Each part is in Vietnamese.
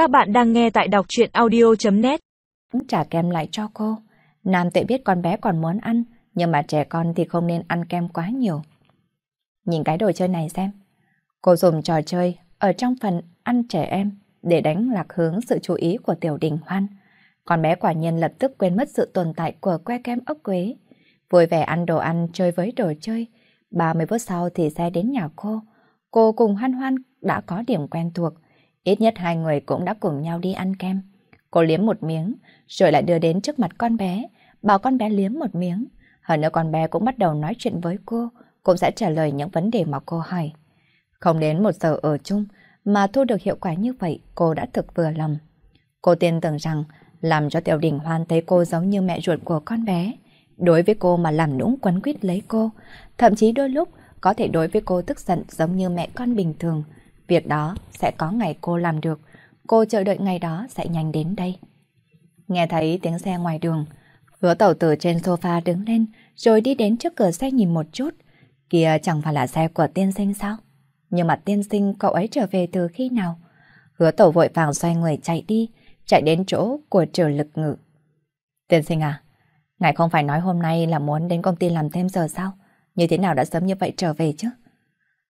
Các bạn đang nghe tại đọc chuyện audio.net Trả kem lại cho cô. Nam tự biết con bé còn muốn ăn, nhưng mà trẻ con thì không nên ăn kem quá nhiều. Nhìn cái đồ chơi này xem. Cô dùng trò chơi ở trong phần ăn trẻ em để đánh lạc hướng sự chú ý của tiểu đình hoan. Con bé quả nhiên lập tức quên mất sự tồn tại của que kem ốc quế. Vui vẻ ăn đồ ăn chơi với đồ chơi. 30 phút sau thì xe đến nhà cô. Cô cùng hoan hoan đã có điểm quen thuộc. Ít nhất hai người cũng đã cùng nhau đi ăn kem. Cô liếm một miếng, rồi lại đưa đến trước mặt con bé, bảo con bé liếm một miếng. Hơn nữa con bé cũng bắt đầu nói chuyện với cô, cũng sẽ trả lời những vấn đề mà cô hỏi. Không đến một giờ ở chung, mà thu được hiệu quả như vậy, cô đã thực vừa lòng. Cô tin tưởng rằng, làm cho Tiểu Đình Hoan thấy cô giống như mẹ ruột của con bé. Đối với cô mà làm nũng quấn quýt lấy cô, thậm chí đôi lúc có thể đối với cô tức giận giống như mẹ con bình thường. Việc đó sẽ có ngày cô làm được, cô chờ đợi ngày đó sẽ nhanh đến đây. Nghe thấy tiếng xe ngoài đường, hứa tàu từ trên sofa đứng lên rồi đi đến trước cửa xe nhìn một chút. Kìa chẳng phải là xe của tiên sinh sao? Nhưng mà tiên sinh cậu ấy trở về từ khi nào? Hứa tàu vội vàng xoay người chạy đi, chạy đến chỗ của trở lực ngự. Tiên sinh à, ngài không phải nói hôm nay là muốn đến công ty làm thêm giờ sao? Như thế nào đã sớm như vậy trở về chứ?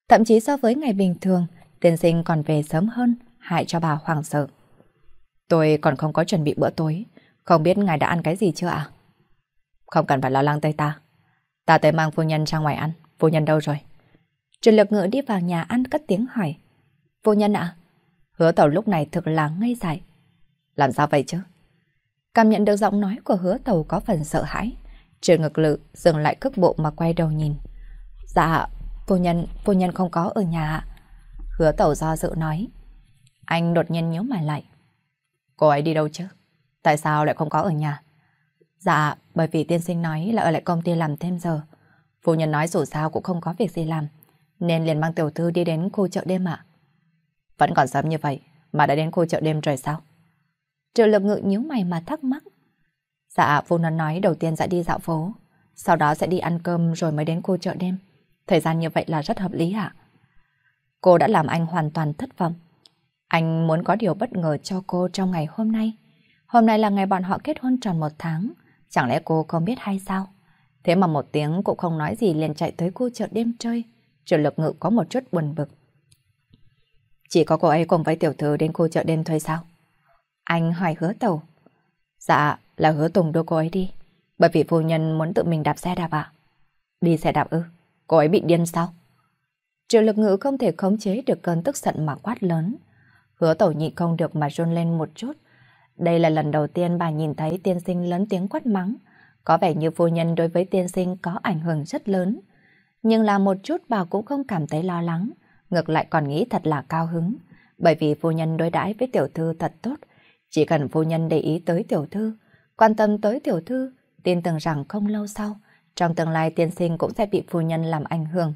Thậm chí so với ngày bình thường, tiên sinh còn về sớm hơn, hại cho bà hoảng sợ. Tôi còn không có chuẩn bị bữa tối, không biết ngài đã ăn cái gì chưa ạ? Không cần phải lo lắng tới ta. Ta tới mang phu nhân ra ngoài ăn, phu nhân đâu rồi? Trần lực ngựa đi vào nhà ăn cất tiếng hỏi. Phu nhân ạ? Hứa tàu lúc này thực là ngây dại. Làm sao vậy chứ? Cảm nhận được giọng nói của hứa tàu có phần sợ hãi. Trần ngực lự dừng lại cước bộ mà quay đầu nhìn. Dạ, phu nhân, phu nhân không có ở nhà Hứa tàu do dự nói. Anh đột nhiên nhíu mày lại. Cô ấy đi đâu chứ? Tại sao lại không có ở nhà? Dạ, bởi vì tiên sinh nói là ở lại công ty làm thêm giờ. Phu nhân nói dù sao cũng không có việc gì làm, nên liền mang tiểu thư đi đến khu chợ đêm ạ. Vẫn còn sớm như vậy, mà đã đến khu chợ đêm rồi sao? Triệu lực ngự nhíu mày mà thắc mắc. Dạ, phu nhân nói đầu tiên sẽ đi dạo phố, sau đó sẽ đi ăn cơm rồi mới đến khu chợ đêm. Thời gian như vậy là rất hợp lý ạ. Cô đã làm anh hoàn toàn thất vọng. Anh muốn có điều bất ngờ cho cô trong ngày hôm nay. Hôm nay là ngày bọn họ kết hôn tròn một tháng. Chẳng lẽ cô không biết hay sao? Thế mà một tiếng cũng không nói gì liền chạy tới khu chợ đêm chơi. Triệu lực ngự có một chút buồn bực. Chỉ có cô ấy cùng với tiểu thư đến khu chợ đêm thôi sao? Anh hỏi hứa tàu. Dạ, là hứa Tùng đưa cô ấy đi. Bởi vì phu nhân muốn tự mình đạp xe đạp ạ. Đi xe đạp ư? Cô ấy bị điên sao? Triệu lực ngữ không thể khống chế được cơn tức giận mà quát lớn. Hứa tẩu nhị không được mà run lên một chút. Đây là lần đầu tiên bà nhìn thấy tiên sinh lớn tiếng quát mắng. Có vẻ như phu nhân đối với tiên sinh có ảnh hưởng rất lớn. Nhưng là một chút bà cũng không cảm thấy lo lắng. Ngược lại còn nghĩ thật là cao hứng. Bởi vì phu nhân đối đãi với tiểu thư thật tốt. Chỉ cần phu nhân để ý tới tiểu thư, quan tâm tới tiểu thư, tin tưởng rằng không lâu sau, trong tương lai tiên sinh cũng sẽ bị phu nhân làm ảnh hưởng.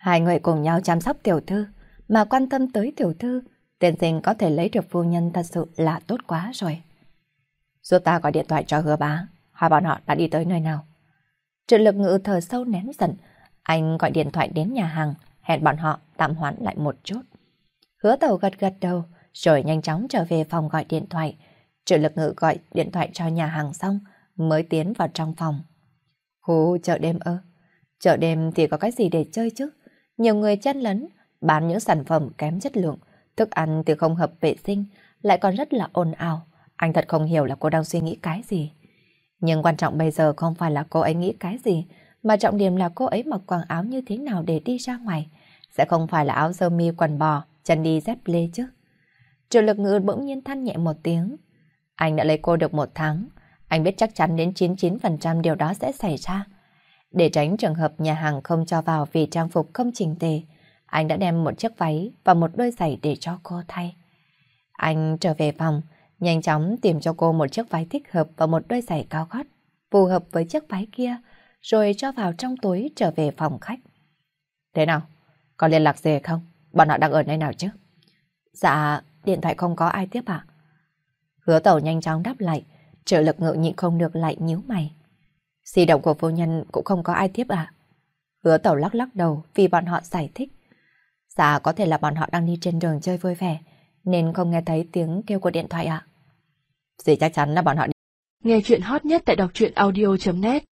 Hai người cùng nhau chăm sóc tiểu thư, mà quan tâm tới tiểu thư, tiên sinh có thể lấy được phu nhân thật sự là tốt quá rồi. Giúp ta gọi điện thoại cho hứa bá, hỏi bọn họ đã đi tới nơi nào. Trợ lực ngự thở sâu nén giận, anh gọi điện thoại đến nhà hàng, hẹn bọn họ tạm hoãn lại một chút. Hứa tàu gật gật đầu, rồi nhanh chóng trở về phòng gọi điện thoại. Trợ lực ngự gọi điện thoại cho nhà hàng xong, mới tiến vào trong phòng. Khu chợ đêm ơ. Chợ đêm thì có cái gì để chơi chứ? Nhiều người chen lấn, bán những sản phẩm kém chất lượng, thức ăn thì không hợp vệ sinh, lại còn rất là ồn ào. Anh thật không hiểu là cô đang suy nghĩ cái gì. Nhưng quan trọng bây giờ không phải là cô ấy nghĩ cái gì, mà trọng điểm là cô ấy mặc quần áo như thế nào để đi ra ngoài. Sẽ không phải là áo sơ mi quần bò, chân đi dép lê chứ. Triệu lực ngữ bỗng nhiên than nhẹ một tiếng. Anh đã lấy cô được một tháng, anh biết chắc chắn đến 99% điều đó sẽ xảy ra. Để tránh trường hợp nhà hàng không cho vào vì trang phục không chỉnh tề, anh đã đem một chiếc váy và một đôi giày để cho cô thay. Anh trở về phòng, nhanh chóng tìm cho cô một chiếc váy thích hợp và một đôi giày cao gót, phù hợp với chiếc váy kia, rồi cho vào trong túi trở về phòng khách. Thế nào? Có liên lạc gì không? Bọn họ đang ở nơi nào chứ? Dạ, điện thoại không có ai tiếp ạ. Hứa tẩu nhanh chóng đáp lại, trợ lực ngự nhịn không được lại nhíu mày. Di động của phu nhân cũng không có ai tiếp à? Hứa tẩu lắc lắc đầu vì bọn họ giải thích. Dạ có thể là bọn họ đang đi trên đường chơi vui vẻ, nên không nghe thấy tiếng kêu của điện thoại ạ. Dì chắc chắn là bọn họ Nghe chuyện hot nhất tại đọc truyện audio.net